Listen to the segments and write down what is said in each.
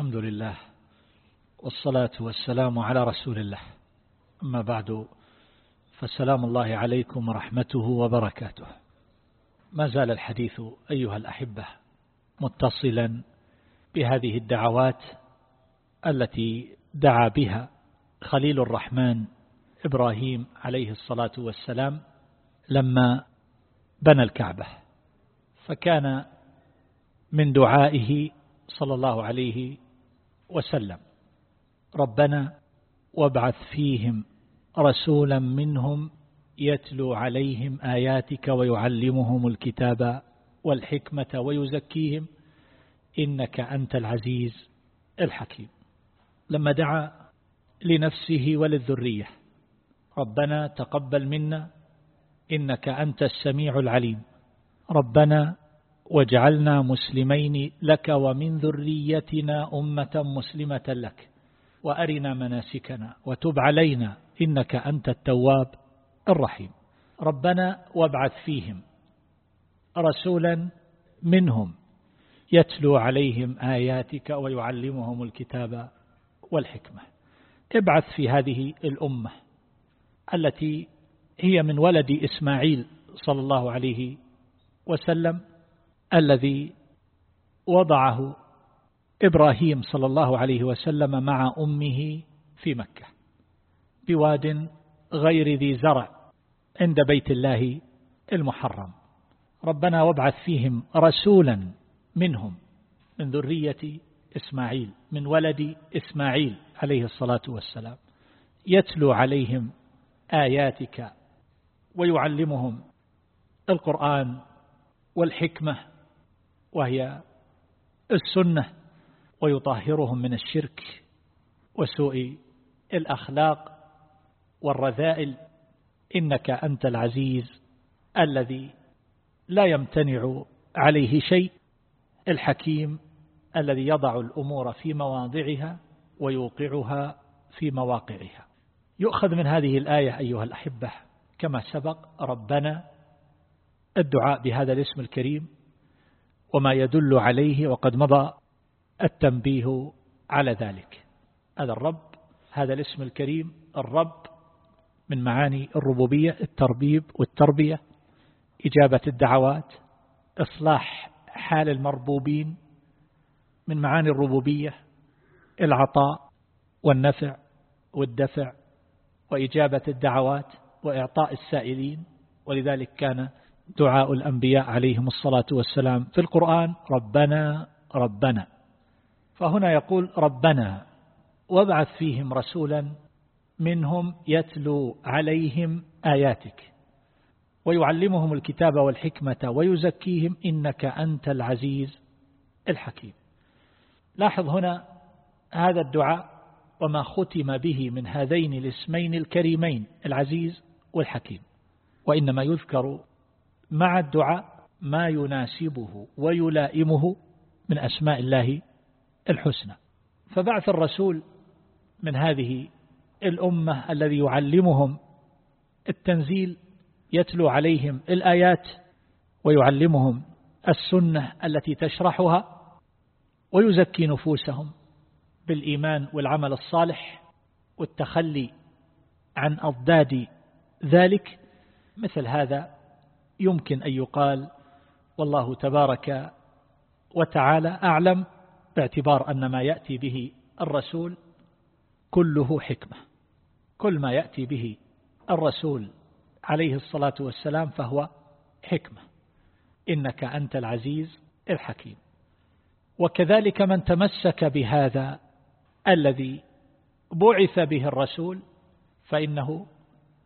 الحمد لله والصلاة والسلام على رسول الله. أما بعد فسلام الله عليكم ورحمته وبركاته. ما زال الحديث أيها الأحبة متصلا بهذه الدعوات التي دعا بها خليل الرحمن إبراهيم عليه الصلاة والسلام لما بنى الكعبة. فكان من دعائه صلى الله عليه وسلم. ربنا وابعث فيهم رسولا منهم يتلو عليهم آياتك ويعلمهم الكتاب والحكمة ويزكيهم. إنك أنت العزيز الحكيم. لما دعا لنفسه وللذرية ربنا تقبل منا إنك أنت السميع العليم. ربنا واجعلنا مسلمين لك ومن ذريتنا أمة مسلمة لك. وأرنا مناسكنا وتب علينا إنك أنت التواب الرحيم. ربنا وابعث فيهم رسولا منهم يتلو عليهم آياتك ويعلمهم الكتاب والحكمة. ابعث في هذه الأمة التي هي من ولد إسماعيل صلى الله عليه وسلم. الذي وضعه إبراهيم صلى الله عليه وسلم مع أمه في مكة بواد غير ذي زرع عند بيت الله المحرم. ربنا وابعث فيهم رسولا منهم من ذرية إسماعيل من ولد إسماعيل عليه الصلاة والسلام. يتلو عليهم آياتك ويعلمهم القرآن والحكمة وهي السنة ويطهرهم من الشرك وسوء الأخلاق والرذائل. إنك أنت العزيز الذي لا يمتنع عليه شيء الحكيم الذي يضع الأمور في مواضعها ويوقعها في مواقعها. يؤخذ من هذه الآية أيها الأحبة كما سبق ربنا الدعاء بهذا الاسم الكريم وما يدل عليه وقد مضى التنبيه على ذلك. هذا الرب هذا الاسم الكريم الرب من معاني الربوبية التربيب والتربية إجابة الدعوات إصلاح حال المربوبين من معاني الربوبية العطاء والنفع والدفع وإجابة الدعوات وإعطاء السائلين. ولذلك كان دعاء الأنبياء عليهم الصلاة والسلام في القرآن ربنا ربنا. فهنا يقول ربنا وابعث فيهم رسولا منهم يتلو عليهم آياتك. ويعلمهم الكتاب والحكمة ويزكيهم إنك أنت العزيز الحكيم. لاحظ هنا هذا الدعاء وما ختم به من هذين الاسمين الكريمين العزيز والحكيم. وإنما يذكر مع الدعاء ما يناسبه ويلائمه من أسماء الله الحسنى. فبعث الرسول من هذه الأمة الذي يعلمهم التنزيل يتلو عليهم الآيات ويعلمهم السنة التي تشرحها ويزكي نفوسهم بالإيمان والعمل الصالح والتخلي عن أضداد ذلك. مثل هذا يمكن أن يقال والله تبارك وتعالى أعلم باعتبار أن ما يأتي به الرسول كله حكمة. كل ما يأتي به الرسول عليه الصلاة والسلام فهو حكمة. إنك أنت العزيز الحكيم. وكذلك من تمسك بهذا الذي بعث به الرسول فإنه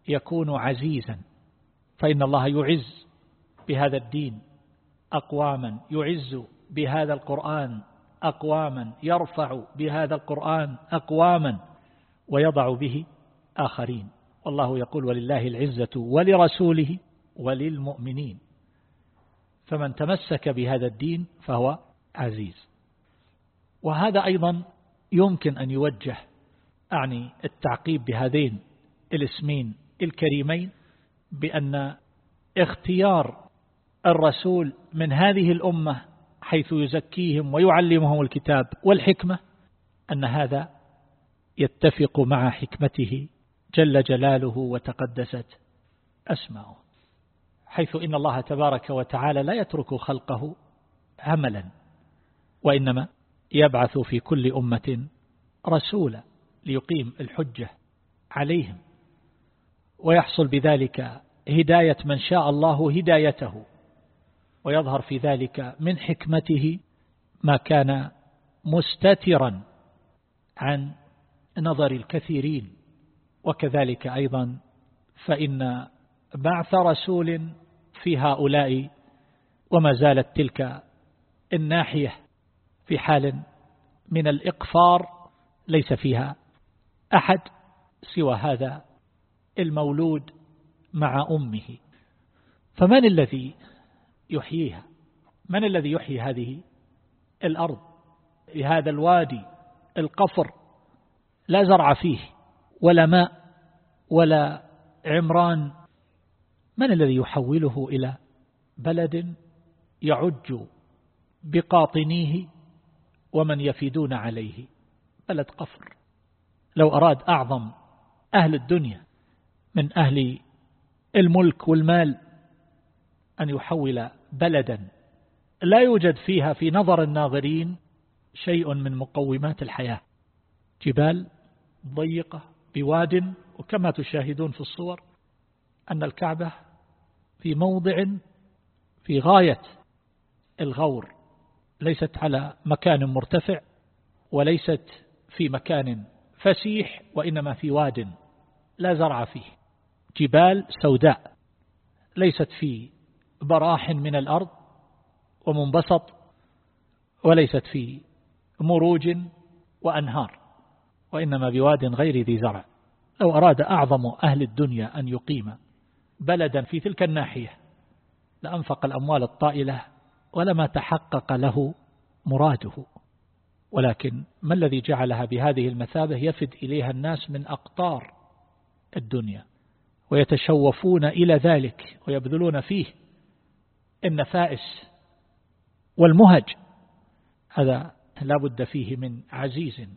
يكون عزيزا. فإن الله يعز بهذا الدين أقواما يعز بهذا القرآن أقواما يرفع بهذا القرآن أقواما ويضع به آخرين. والله يقول ولله العزة ولرسوله وللمؤمنين. فمن تمسك بهذا الدين فهو عزيز. وهذا أيضا يمكن أن يوجه أعني التعقيب بهذين الاسمين الكريمين بأن اختيار الرسول من هذه الأمة حيث يزكيهم ويعلمهم الكتاب والحكمة أن هذا يتفق مع حكمته جل جلاله وتقدست أسماؤه حيث إن الله تبارك وتعالى لا يترك خلقه عملا وإنما يبعث في كل أمة رسولا ليقيم الحجة عليهم ويحصل بذلك هداية من شاء الله هدايته. ويظهر في ذلك من حكمته ما كان مستترا عن نظر الكثيرين. وكذلك أيضا فإن بعث رسول في هؤلاء وما زالت تلك الناحية في حال من الإقفار ليس فيها أحد سوى هذا المولود مع أمه. فمن الذي يحييها. من الذي يحيي هذه؟ الأرض. هذا الوادي القفر لا زرع فيه ولا ماء ولا عمران. من الذي يحوله إلى بلد يعج بقاطنيه ومن يفيدون عليه؟ بلد قفر لو أراد أعظم أهل الدنيا من أهل الملك والمال أن يحول بلدا. لا يوجد فيها في نظر الناظرين شيء من مقومات الحياة. جبال ضيقة بواد وكما تشاهدون في الصور أن الكعبة في موضع في غاية الغور. ليست على مكان مرتفع وليست في مكان فسيح وإنما في واد لا زرع فيه. جبال سوداء ليست في براح من الأرض ومنبسط وليست في مروج وأنهار وإنما بواد غير ذي زرع. لو أراد أعظم أهل الدنيا أن يقيم بلدا في تلك الناحية لأنفق الأموال الطائلة ولما تحقق له مراده. ولكن ما الذي جعلها بهذه المثابة يفد إليها الناس من أقطار الدنيا ويتشوفون إلى ذلك ويبذلون فيه النفائس والمهج. هذا لا بد فيه من عزيز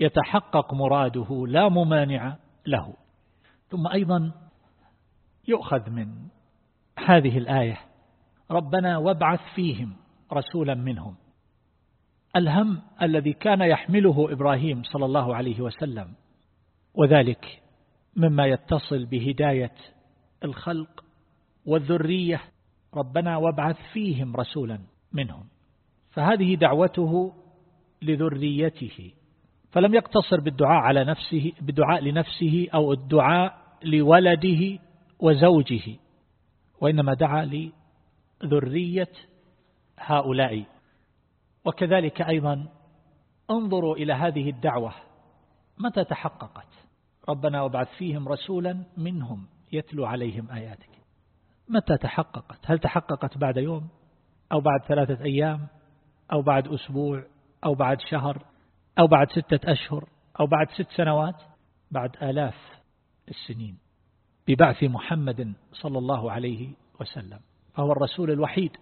يتحقق مراده لا ممانع له. ثم أيضا يؤخذ من هذه الآية ربنا وابعث فيهم رسولا منهم. الهم الذي كان يحمله إبراهيم صلى الله عليه وسلم وذلك مما يتصل بهداية الخلق والذرية ربنا وابعث فيهم رسولا منهم. فهذه دعوته لذريته. فلم يقتصر بالدعاء على نفسه بالدعاء لنفسه أو الدعاء لولده وزوجه وإنما دعا لذرية هؤلاء. وكذلك أيضا انظروا إلى هذه الدعوة متى تحققت. ربنا وابعث فيهم رسولا منهم يتلو عليهم آياتك. متى تحققت؟ هل تحققت بعد يوم أو بعد ثلاثة أيام أو بعد أسبوع أو بعد شهر أو بعد ستة أشهر أو بعد ست سنوات؟ بعد آلاف السنين ببعث محمد صلى الله عليه وسلم فهو الرسول الوحيد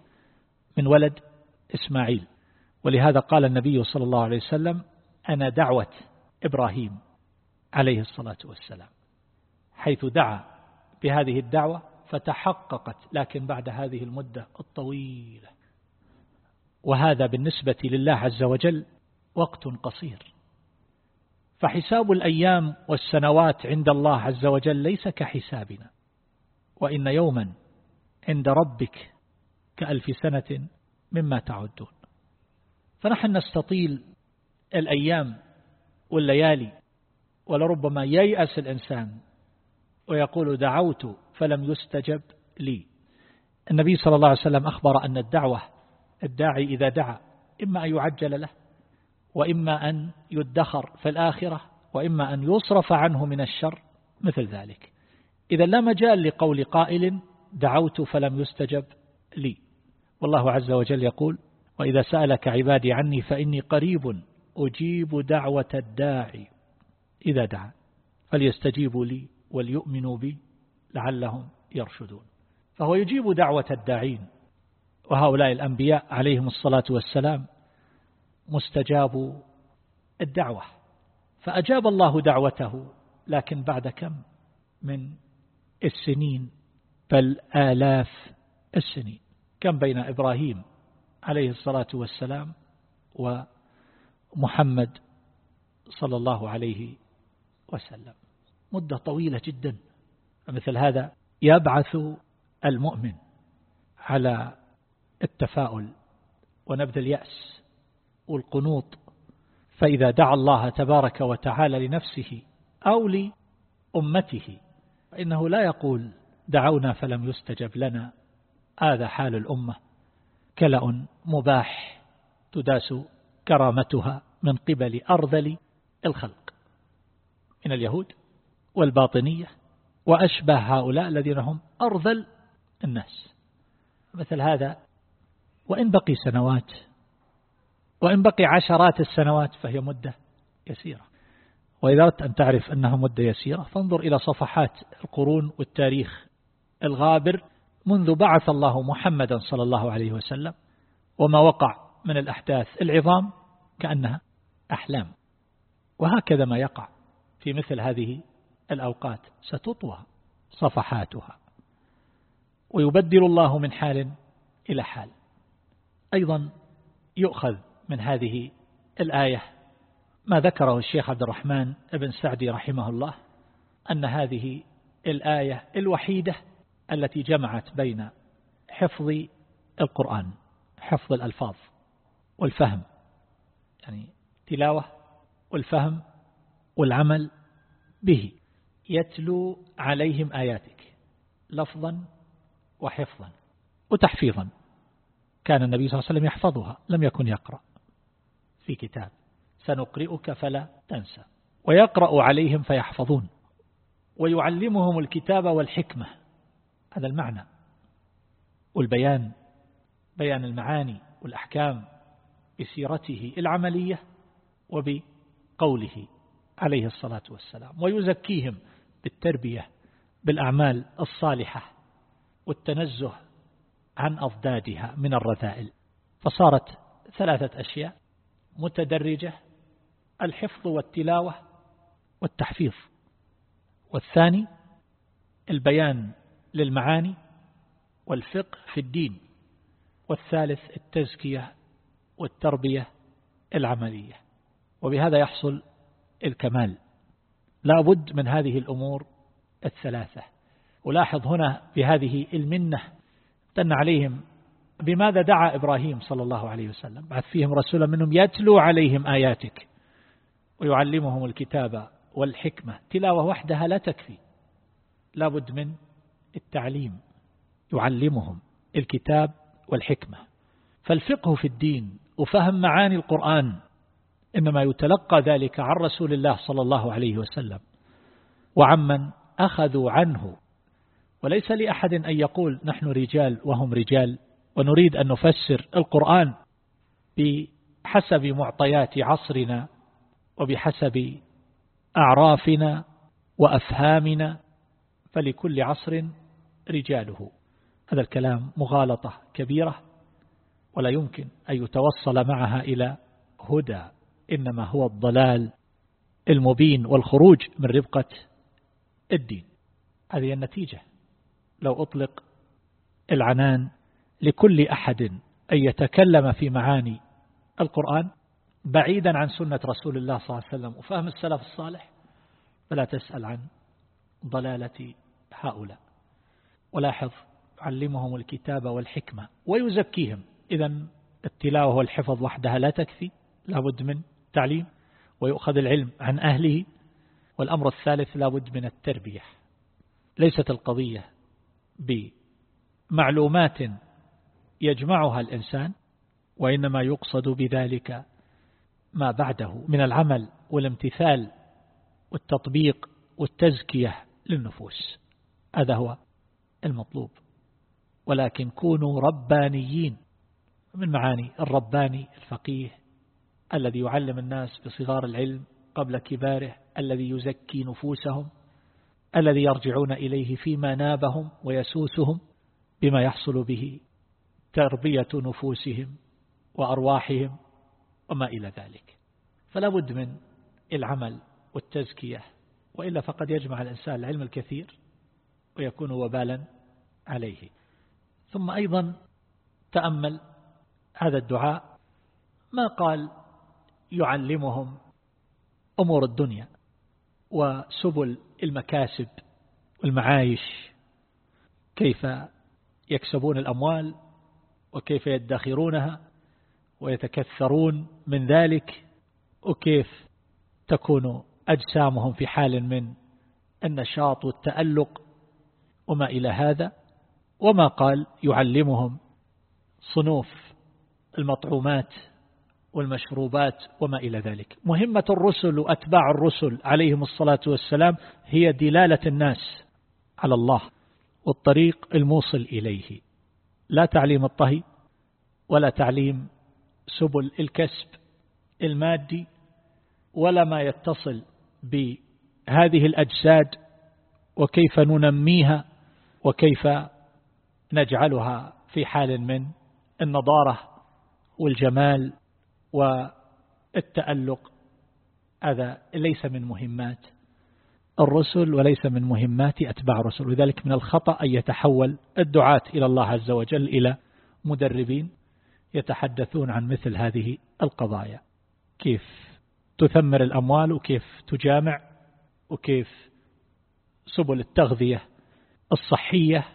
من ولد إسماعيل. ولهذا قال النبي صلى الله عليه وسلم أنا دعوة إبراهيم عليه الصلاة والسلام. حيث دعا بهذه الدعوة فتحققت لكن بعد هذه المدة الطويلة. وهذا بالنسبة لله عز وجل وقت قصير. فحساب الأيام والسنوات عند الله عز وجل ليس كحسابنا. وإن يوما عند ربك كألف سنة مما تعدون. فنحن نستطيل الأيام والليالي ولربما ييأس الإنسان ويقول دعوت فلم يستجب لي. النبي صلى الله عليه وسلم أخبر أن الدعوة الداعي إذا دعا إما أن يعجل له وإما أن يدخر في الآخرة وإما أن يصرف عنه من الشر مثل ذلك. إذا لا مجال لقول قائل دعوت فلم يستجب لي. والله عز وجل يقول وإذا سألك عبادي عني فإني قريب أجيب دعوة الداعي إذا دعا فليستجيبوا لي وليؤمنوا بي لعلهم يرشدون. فهو يجيب دعوة الداعين وهؤلاء الأنبياء عليهم الصلاة والسلام مستجاب الدعوة. فأجاب الله دعوته لكن بعد كم؟ من السنين بل آلاف السنين. كم بين إبراهيم عليه الصلاة والسلام ومحمد صلى الله عليه وسلم؟ مدة طويلة جدا. مثل هذا يبعث المؤمن على التفاؤل ونبذ اليأس والقنوط. فإذا دعا الله تبارك وتعالى لنفسه أو لأمته فإنه لا يقول دعونا فلم يستجب لنا. هذا حال الأمة. كلأ مباح تداس كرامتها من قبل أرذل الخلق من اليهود والباطنية. وأشبه هؤلاء الذين هم أرذل الناس. مثل هذا وإن بقي سنوات وإن بقي عشرات السنوات فهي مدة يسيرة. وإذا أردت أن تعرف أنها مدة يسيرة فانظر إلى صفحات القرون والتاريخ الغابر منذ بعث الله محمدا صلى الله عليه وسلم وما وقع من الأحداث العظام كأنها أحلام. وهكذا ما يقع في مثل هذه الأوقات ستطوى صفحاتها. ويبدل الله من حال إلى حال. أيضا يؤخذ من هذه الآية ما ذكره الشيخ عبد الرحمن بن سعدي رحمه الله أن هذه الآية الوحيدة التي جمعت بين حفظ القرآن حفظ الألفاظ والفهم يعني تلاوة والفهم والعمل به. يتلو عليهم آياتك لفظا وحفظا وتحفيظا. كان النبي صلى الله عليه وسلم يحفظها لم يكن يقرأ في كتاب. سنقرئك فلا تنسى. ويقرأ عليهم فيحفظون. ويعلمهم الكتاب والحكمة. هذا المعنى. والبيان بيان المعاني والأحكام بسيرته العملية وبقوله عليه الصلاة والسلام. ويزكيهم بالتربية بالأعمال الصالحة والتنزه عن أضدادها من الرذائل. فصارت ثلاثة أشياء متدرجة الحفظ والتلاوة والتحفيظ. والثاني البيان للمعاني والفقه في الدين. والثالث التزكية والتربية العملية. وبهذا يحصل الكمال. لا بد من هذه الأمور الثلاثة. ولاحظ هنا بهذه المنة تن عليهم بماذا دعا إبراهيم صلى الله عليه وسلم. بعث فيهم رسولا منهم يتلو عليهم آياتك ويعلمهم الكتاب والحكمة. تلاوة وحدها لا تكفي. لابد من التعليم. يعلمهم الكتاب والحكمة. فالفقه في الدين وفهم معاني القرآن إنما يتلقى ذلك عن رسول الله صلى الله عليه وسلم. وعمن أخذوا عنه. وليس لأحد أن يقول نحن رجال وهم رجال ونريد أن نفسر القرآن بحسب معطيات عصرنا وبحسب أعرافنا وأفهامنا فلكل عصر رجاله. هذا الكلام مغالطة كبيرة ولا يمكن أن يتوصل معها إلى هدى. إنما هو الضلال المبين والخروج من ربقة الدين. هذه النتيجة. لو أطلق العنان لكل أحد أن يتكلم في معاني القرآن بعيدا عن سنة رسول الله صلى الله عليه وسلم وفهم السلف الصالح فلا تسأل عن ضلالة هؤلاء. ولاحظ علمهم الكتاب والحكمة ويزكيهم. إذا التلاوة والحفظ وحدها لا تكفي لابد من تعليم ويؤخذ العلم عن أهله والأمر الثالث لابد من التربية. ليست القضية بمعلومات يجمعها الإنسان وإنما يقصد بذلك ما بعده من العمل والامتثال والتطبيق والتزكية للنفوس. هذا هو المطلوب. ولكن كونوا ربانيين من معاني الرباني الفقيه الذي يعلم الناس بصغار العلم قبل كباره الذي يزكي نفوسهم الذي يرجعون إليه فيما نابهم ويسوسهم بما يحصل به تربية نفوسهم وأرواحهم وما إلى ذلك. فلا بد من العمل والتزكية وإلا فقد يجمع الإنسان العلم الكثير ويكون وبالا عليه. ثم أيضا تأمل هذا الدعاء ما قال يعلمهم أمور الدنيا وسبل المكاسب والمعايش كيف يكسبون الأموال وكيف يدخرونها ويتكثرون من ذلك وكيف تكون أجسامهم في حال من النشاط والتألق وما إلى هذا وما قال يعلمهم صنوف المطعومات. والمشروبات وما إلى ذلك. مهمة الرسل وأتباع الرسل عليهم الصلاة والسلام هي دلالة الناس على الله والطريق الموصل إليه. لا تعليم الطهي ولا تعليم سبل الكسب المادي ولا ما يتصل بهذه الأجساد وكيف ننميها وكيف نجعلها في حال من النضارة والجمال والتألق هذا ليس من مهمات الرسل وليس من مهمات أتباع الرسل. وذلك من الخطأ أن يتحول الدعاة إلى الله عز وجل إلى مدربين يتحدثون عن مثل هذه القضايا. كيف تثمر الأموال وكيف تجامع وكيف سبل التغذية الصحية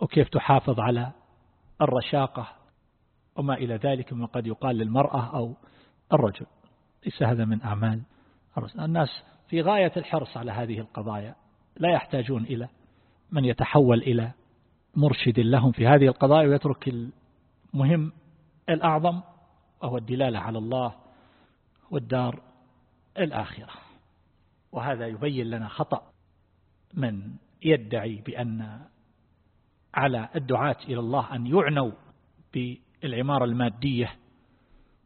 وكيف تحافظ على الرشاقة وما إلى ذلك مما قد يقال للمرأة أو الرجل. ليس هذا من أعمال الرسل الناس في غاية الحرص على هذه القضايا لا يحتاجون إلى من يتحول إلى مرشد لهم في هذه القضايا ويترك المهم الأعظم وهو الدلالة على الله والدار الآخرة. وهذا يبين لنا خطأ من يدعي بأن على الدعاة إلى الله أن يعنوا بالعمارة المادية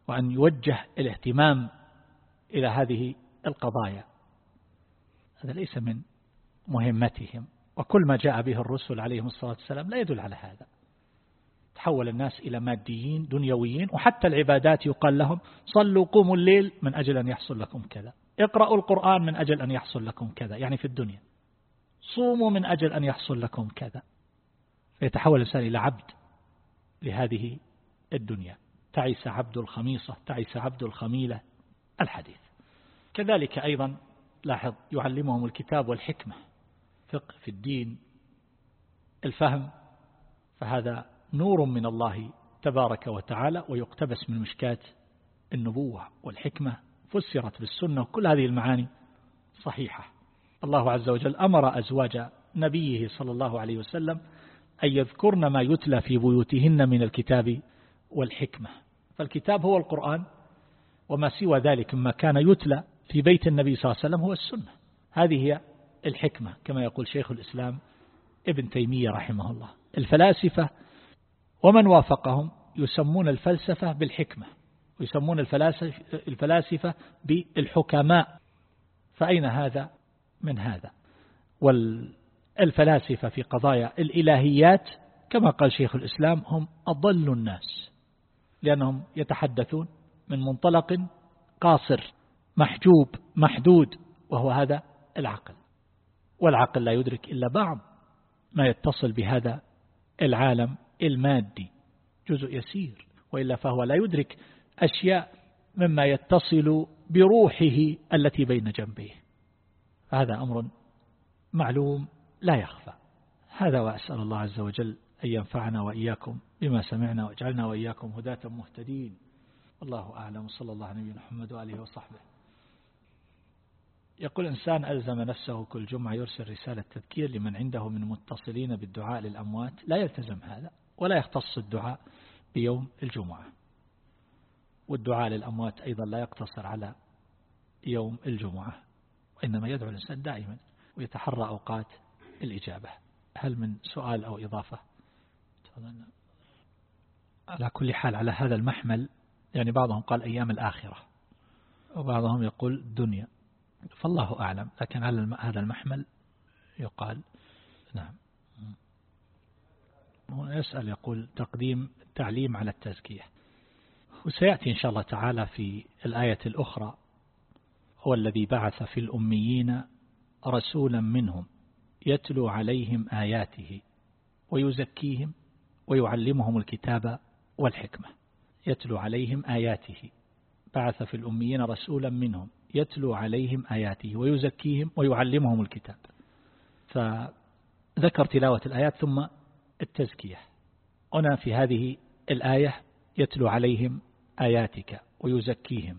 وأن يوجه الاهتمام إلى هذه القضايا. هذا ليس من مهمتهم. وكل ما جاء به الرسل عليهم الصلاة والسلام لا يدل على هذا. تحول الناس إلى ماديين دنيويين وحتى العبادات يقال لهم صلوا قوموا الليل من أجل أن يحصل لكم كذا. اقرأوا القرآن من أجل أن يحصل لكم كذا. يعني في الدنيا. صوموا من أجل أن يحصل لكم كذا. فيتحول الإنسان إلى عبد لهذه الدنيا. تعس عبد الخميصة تعس عبد الخميلة الحديث. كذلك أيضا لاحظ يعلمهم الكتاب والحكمة. فقه في الدين الفهم. فهذا نور من الله تبارك وتعالى ويقتبس من مشكات النبوة والحكمة. فسرت بالسنة كل هذه المعاني صحيحة. الله عز وجل أمر أزواج نبيه صلى الله عليه وسلم أن يذكرن ما يتلى في بيوتهن من الكتاب والحكمة. فالكتاب هو القرآن وما سوى ذلك مما كان يتلى في بيت النبي صلى الله عليه وسلم هو السنة. هذه هي الحكمة كما يقول شيخ الإسلام ابن تيمية رحمه الله. الفلاسفة ومن وافقهم يسمون الفلسفة بالحكمة ويسمون الفلاسفة بالحكماء. فأين هذا؟ من هذا؟ والفلاسفة في قضايا الإلهيات كما قال شيخ الإسلام هم أضل الناس. لأنهم يتحدثون من منطلق قاصر محجوب محدود وهو هذا العقل. والعقل لا يدرك إلا بعض ما يتصل بهذا العالم المادي جزء يسير وإلا فهو لا يدرك أشياء مما يتصل بروحه التي بين جنبيه. هذا أمر معلوم لا يخفى. هذا وأسأل الله عز وجل أن ينفعنا وإياكم بما سمعنا واجعلنا وإياكم هداة مهتدين. الله أعلم. صلى الله عليه محمد وآله وصحبه. يقول إنسان ألزم نفسه كل جمعة يرسل رسالة تذكير لمن عنده من متصلين بالدعاء للأموات. لا يلتزم هذا ولا يختص الدعاء بيوم الجمعة. والدعاء للأموات أيضا لا يقتصر على يوم الجمعة وإنما يدعو الإنسان دائما ويتحرى أوقات الإجابة. هل من سؤال أو إضافة؟ على كل حال على هذا المحمل يعني بعضهم قال أيام الآخرة وبعضهم يقول الدنيا فالله أعلم. لكن على هذا المحمل يقال نعم. هنا يسأل يقول تقديم التعليم على التزكية. وسيأتي إن شاء الله تعالى في الآية الأخرى. هو الذي بعث في الأميين رسولا منهم يتلو عليهم آياته ويزكيهم. ويعلمهم الكتاب والحكمة. يتلو عليهم آياته. بعث في الأميين رسولا منهم. يتلو عليهم آياته ويزكيهم ويعلمهم الكتاب. فذكر تلاوة الآيات ثم التزكية. هنا في هذه الآية يتلو عليهم آياتك ويزكيهم.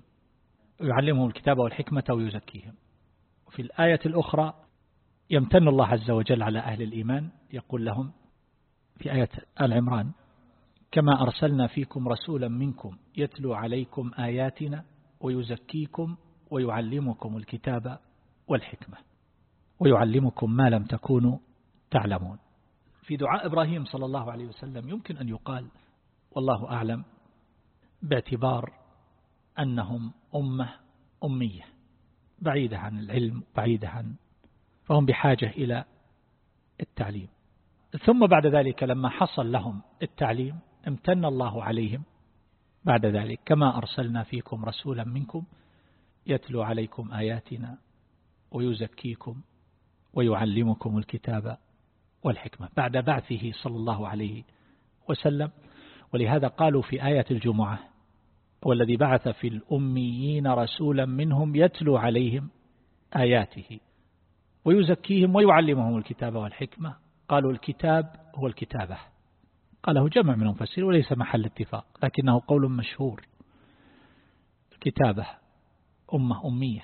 ويعلمهم الكتاب والحكمة ويزكيهم. وفي الآية الأخرى يمتن الله عز وجل على أهل الإيمان. يقول لهم في آية آل عمران كما أرسلنا فيكم رسولا منكم يتلو عليكم آياتنا ويزكيكم ويعلمكم الكتاب والحكمة ويعلمكم ما لم تكونوا تعلمون. في دعاء إبراهيم صلى الله عليه وسلم يمكن أن يقال والله أعلم باعتبار أنهم أمة أمية بعيدة عن العلم بعيدة عن فهم بحاجة إلى التعليم. ثم بعد ذلك لما حصل لهم التعليم امتن الله عليهم. بعد ذلك كما أرسلنا فيكم رسولا منكم يتلو عليكم آياتنا ويزكيكم ويعلمكم الكتاب والحكمة. بعد بعثه صلى الله عليه وسلم. ولهذا قالوا في آية الجمعة والذي بعث في الأميين رسولا منهم يتلو عليهم آياته ويزكيهم ويعلمهم الكتاب والحكمة. قالوا الكتاب هو الكتابة. قاله جمع من المفسرين وليس محل اتفاق لكنه قول مشهور. الكتابة أمة أمية.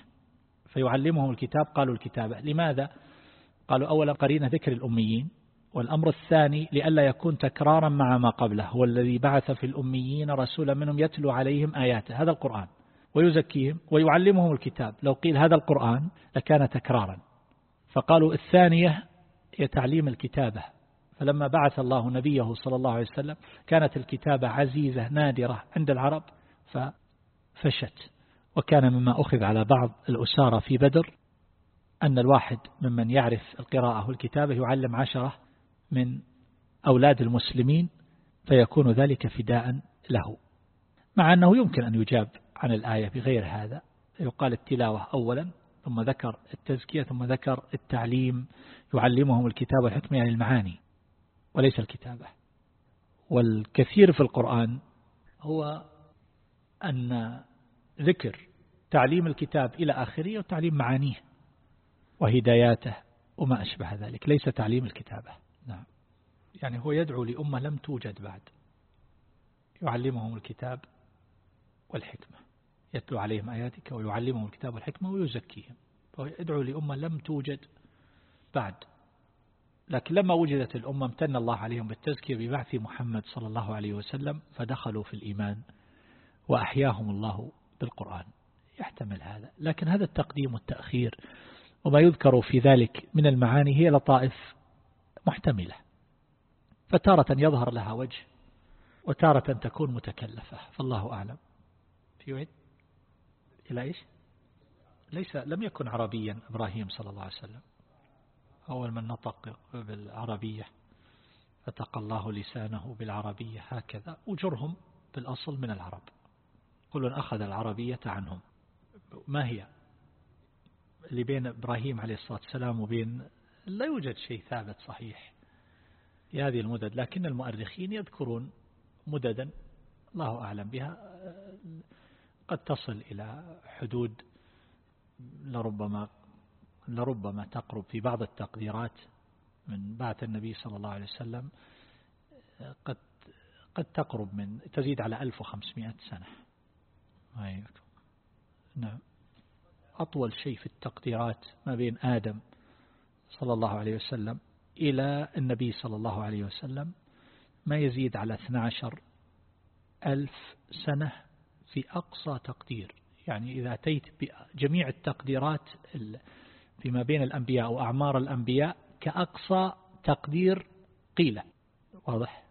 فيعلمهم الكتاب قالوا الكتابة. لماذا؟ قالوا أولا قرين ذكر الأميين والأمر الثاني لئلا يكون تكرارا مع ما قبله هو الذي بعث في الأميين رسولا منهم يتلو عليهم آياته هذا القرآن. ويزكيهم ويعلمهم الكتاب. لو قيل هذا القرآن لكان تكرارا. فقالوا الثانية هي تعليم الكتابة. فلما بعث الله نبيه صلى الله عليه وسلم كانت الكتابة عزيزة نادرة عند العرب ففشت. وكان مما أخذ على بعض الأسارة في بدر أن الواحد ممن يعرف القراءة والكتابة يعلم عشرة من أولاد المسلمين فيكون ذلك فداء له. مع أنه يمكن أن يجاب عن الآية بغير هذا. يقال التلاوة أولا ثم ذكر التزكية ثم ذكر التعليم يعلمهم الكتاب والحكم يعني المعاني وليس الكتابة. والكثير في القرآن هو أن ذكر تعليم الكتاب إلى آخره وتعليم معانيه وهداياته وما أشبه ذلك ليس تعليم الكتابة. نعم. يعني هو يدعو لأمة لم توجد بعد. يعلمهم الكتاب والحكمة. يتلو عليهم آياتك ويعلمهم الكتاب والحكمة ويزكيهم. يدعو لأمة لم توجد بعد. لكن لما وجدت الأمة امتن الله عليهم بالتزكية ببعث محمد صلى الله عليه وسلم فدخلوا في الإيمان وأحياهم الله بالقرآن. يحتمل هذا. لكن هذا التقديم والتأخير وما يذكر في ذلك من المعاني هي لطائف محتملة. فتارة يظهر لها وجه وتارة تكون متكلفة. فالله أعلم. في وين إلى إيش؟ ليس لم يكن عربيا إبراهيم صلى الله عليه وسلم. أول من نطق بالعربية فتق الله لسانه بالعربية هكذا. وجرهم بالأصل من العرب. كل أخذ العربية عنهم. ما هي؟ اللي بين إبراهيم عليه الصلاة والسلام وبين لا يوجد شيء ثابت صحيح في هذه المدد لكن المؤرخين يذكرون مددا الله أعلم بها. قد تصل إلى حدود لربما لربما تقرب في بعض التقديرات من بعث النبي صلى الله عليه وسلم قد قد تقرب من تزيد على 1500 سنة. نعم. أطول شيء في التقديرات ما بين آدم صلى الله عليه وسلم إلى النبي صلى الله عليه وسلم ما يزيد على 12 ألف سنة في أقصى تقدير. يعني إذا أتيت بجميع التقديرات فيما بين الأنبياء وأعمار الأنبياء كأقصى تقدير قيل. واضح؟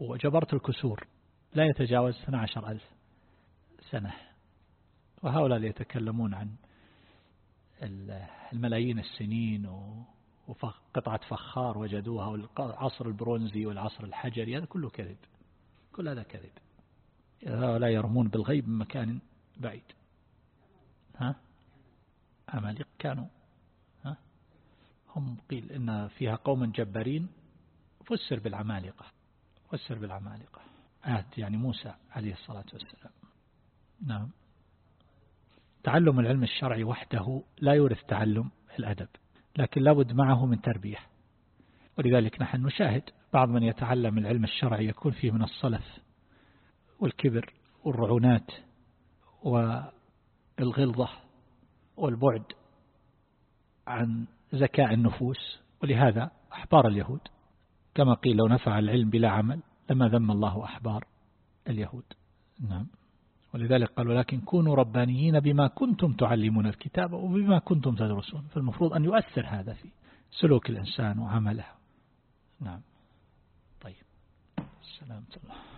وجبرت الكسور. لا يتجاوز 12 ألف سنة. وهؤلاء يتكلمون عن الملايين السنين وقطعة فخار وجدوها والعصر البرونزي والعصر الحجري هذا كله كذب. كل هذا كذب. لا يرمون بالغيب من مكان بعيد. ها؟ عمالقة كانوا. ها؟ هم قيل إن فيها قوم جبارين. فسر بالعمالقة. فسر بالعمالقة. عهد يعني موسى عليه الصلاة والسلام. نعم. تعلم العلم الشرعي وحده لا يورث تعلم الأدب لكن لابد معه من تربية. ولذلك نحن نشاهد بعض من يتعلم العلم الشرعي يكون فيه من الصلف والكبر والرعونات والغلظة والبعد عن زكاء النفوس ولهذا أحبار اليهود. كما قيل لو نفع العلم بلا عمل لما ذم الله أحبار اليهود. نعم. ولذلك قال ولكن كونوا ربانيين بما كنتم تعلمون الكتاب وبما كنتم تدرسون. فالمفروض أن يؤثر هذا في سلوك الإنسان وعمله. نعم. طيب. السلام الله.